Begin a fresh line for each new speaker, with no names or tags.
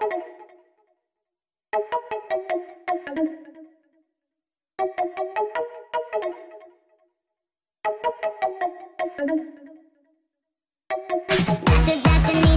That's a Japanese